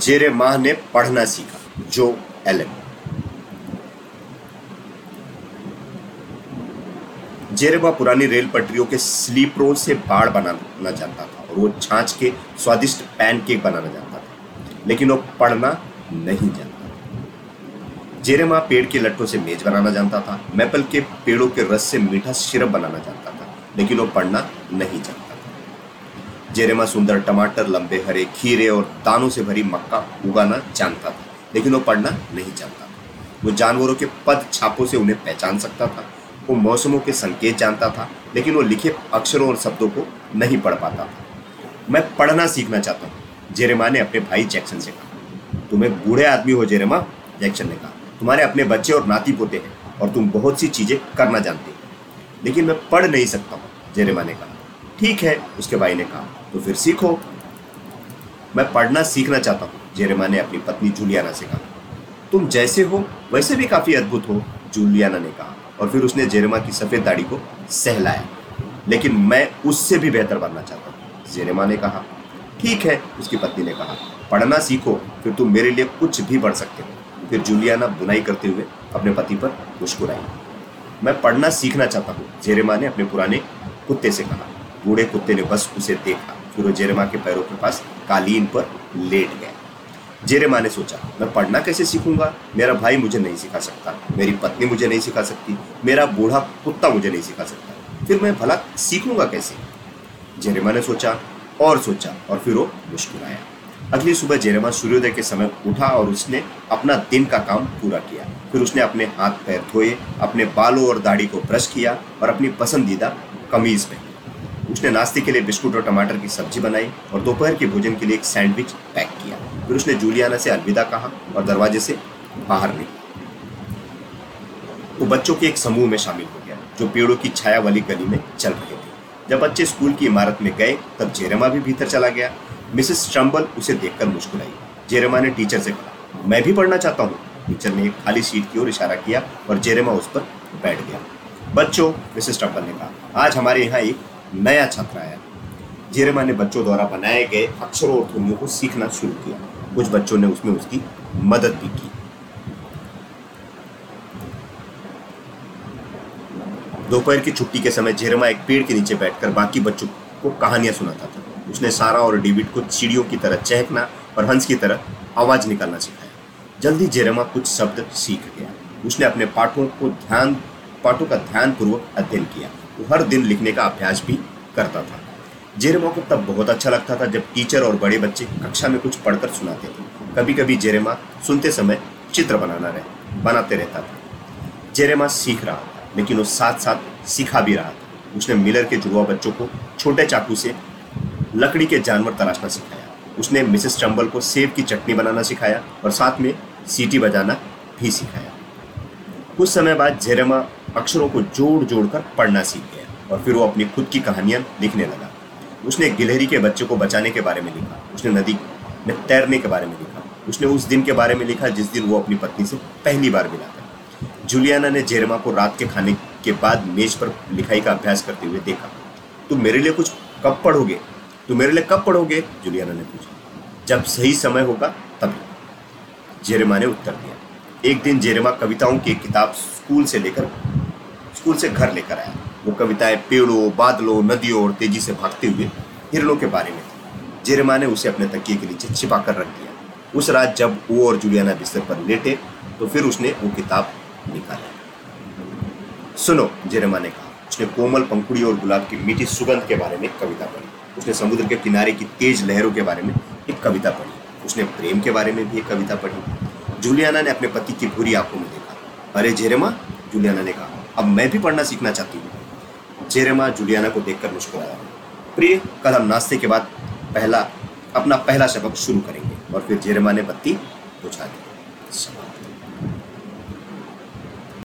जेरे माह ने पढ़ना सीखा, जो एलन जेरेमा पुरानी रेल पटरियों के स्लीपरों से बाढ़ बनाना जानता था, और वो छाछ के स्वादिष्ट पैनकेक बनाना जानता था, लेकिन वो पढ़ना नहीं जानता जेरेमा पेड़ के लट्टों से मेज बनाना जानता था, मैपल के पेड़ों के रस से मीठा सिरप बनाना जानता था, लेकिन वो पढ़ना नहीं जानता जेरेमा सुंदर टमाटर, लंबे हरे खीरे और दानों से भरी मक्का उगाना जानता था, लेकिन वो पढ़ना नहीं जानता वो जानवरों के पद छापों से उन्हें पहचान सकता था, वो मौसमों के संकेत जानता था, लेकिन वो लिखे अक्षरों और शब्दों को नहीं पढ़ पाता था। मैं पढ़ना सीखना चाहता हूँ, जेरेमा ने अपने भाई जैक्सन से कहा। तुम्हें बूढ़े आदमी हो, जेरेमा, जैक्सन ने कहा। तुम्हारे अपने बच्चे और नाती पोते हैं, और तुम बहुत सी चीज़ें करना जानते हो। लेकिन मैं पढ़ नहीं सकता हूँ, जेरेमा ने कहा। ठीक है, उसके भाई ने कहा। तो फिर सीखो। मैं पढ़ना सीखना चाहता हूँ, जेरेमा ने अपनी पत्नी जूलियाना से कहा। तुम जैसे हो, वैसे भी काफ़ी अद्भुत हो, जूलियाना ने कहा, और फिर उसने जेरेमा की सफ़ेद दाढ़ी को सहलाया। लेकिन मैं उससे भी बेहतर बनना चाहता हूँ, जेरेमा ने कहा। ठीक है, उसकी पत्नी ने कहा। पढ़ना सीखो, फिर तुम मेरे लिए कुछ भी पढ़ सकते हो। फिर जूलियाना बुनाई करते हुए अपने पति पर मुस्कुराई। मैं पढ़ना सीखना चाहता हूँ, जेरेमा ने अपने पुराने कुत्ते से कहा। बूढ़े कुत्ते ने बस उसे देखा। फिर वो जेरेमा के पैरों के पास कालीन पर लेट गया जेरेमा ने सोचा, मैं पढ़ना कैसे सीखूँगा? मेरा भाई मुझे नहीं सिखा सकता, मेरी पत्नी मुझे नहीं सिखा सकती, मेरा बूढ़ा कुत्ता मुझे नहीं सिखा सकता। फिर मैं भला सीखूँगा कैसे? जेरेमा ने सोचा, और सोचा, और फिर वो मुस्कुराया अगली सुबह जेरेमा सूर्योदय के समय उठा और उसने अपना दिन का काम पूरा किया। फिर उसने अपने हाथ पैर धोए, अपने बालों और दाढ़ी को ब्रश किया और अपनी पसंदीदा कमीज पहनी। उसने नाश्ते के लिए बिस्कुट और टमाटर की सब्ज़ी बनाई और दोपहर के भोजन के लिए एक सैंडविच पैक किया। फिर उसने जूलियाना से अलविदा कहा और दरवाजे से बाहर निकला। वो बच्चों के एक समूह में शामिल हो गया, जो पेड़ों की छाया वाली गली में चल रहे थे। जब बच्चे स्कूल की इमारत में गए, तब जेरेमा भी भीतर चला गया। मिसेस ट्रम्बल उसे देखकर मुस्कुराई। जेरेमा ने टीचर से कहा, मैं भी पढ़ना चाहता हूँ। टीचर ने एक खाली सीट की ओर इशारा किया और जेरेमा उस पर बैठ गया। बच्चों, मिसेस ट्रम्बल ने कहा, आज हमारे यहाँ एक नया छात्र आया। जेरेमा ने बच्चों द्वारा बनाए गए अक्षरों और ध्वनियों को सीखना शुरू किया। कुछ बच्चों ने उसमें उसकी मदद भी की। दोपहर की छुट्टी के समय जेरेमा एक पेड़ के नीचे बैठकर बाकी बच्चों को कहानियाँ सुनाता था। उसने सारा और डेविड को चिड़ियों की तरह चहकना और हंस की तरह आवाज़ निकालना सिखाया। जल्दी जेरेमा कुछ शब्द सीख गया। उसने अपने पाठों को ध्यान पाठों का ध्यान पूर्वक अध्ययन किया। वो हर दिन लिखने का अभ्यास भी करता था। जेरेमा को तब बहुत अच्छा लगता था जब टीचर और बड़े बच्चे कक्षा में कुछ पढ़कर सुनाते थे। कभी कभी जेरेमा सुनते समय चित्र बनाना रहे, बनाते रहता था। जेरेमा सीख रहा था, लेकिन वो साथ साथ सिखा भी रहा था। उसने मिलर के जुड़वा बच्चों को छोटे चाकू से लकड़ी के जानवर तराशना सिखाया। उसने मिसेस ट्रम्बल को सेब की चटनी बनाना सिखाया और साथ में सीटी बजाना भी सिखाया। कुछ समय बाद जेरेमा अक्षरों को जोड़ जोड़ कर पढ़ना सीख गया और फिर वो अपनी खुद की कहानियाँ लिखने लगा। उसने गिलहरी के बच्चे को बचाने के बारे में लिखा, उसने नदी में तैरने के बारे में लिखा, उसने उस दिन के बारे में लिखा जिस दिन वो अपनी पत्नी से पहली बार मिला था। जूलियाना ने जेरमा को रात के खाने के बाद मेज पर लिखाई का अभ्यास करते हुए देखा, तुम मेरे लिए कुछ कब पढ़ोगे? तुम मेरे लिए कब पढ़ोगे? जूलियाना ने पूछा। जब सही समय होगा, तभी। जेरेमा ने उत्तर दिया। एक दिन जेरेमा कविताओं की किताब स्कूल से लेकर स्कूल से घर लेकर आया वो कविताएँ पेड़ों, बादलों, नदियों और तेज़ी से भागते हुए हिरणों के बारे में थी। जेरेमा ने उसे अपने तकिए के नीचे छिपा कर रख दिया। उस रात जब वो और जुलियाना बिस्तर पर लेटे तो फिर उसने वो किताब निकाली। सुनो, जेरेमा ने कहा। उसने कोमल पंखुड़ी और गुलाब की मीठी सुगंध के बारे में कविता पढ़ी। उसने समुद्र के किनारे की तेज लहरों के बारे में एक कविता पढ़ी। उसने प्रेम के बारे में भी एक कविता पढ़ी। जूलियाना ने अपने पति की बुरी आँखों में देखा। अरे जेरेमा, जूलियाना ने कहा अब मैं भी पढ़ना सीखना चाहती हूँ। जेरेमा जुलियाना को देखकर मुस्कुराया। प्रिय, कल हम नाश्ते के बाद पहला, अपना पहला सबक शुरू करेंगे और फिर जेरेमा ने बत्ती बुझा दी।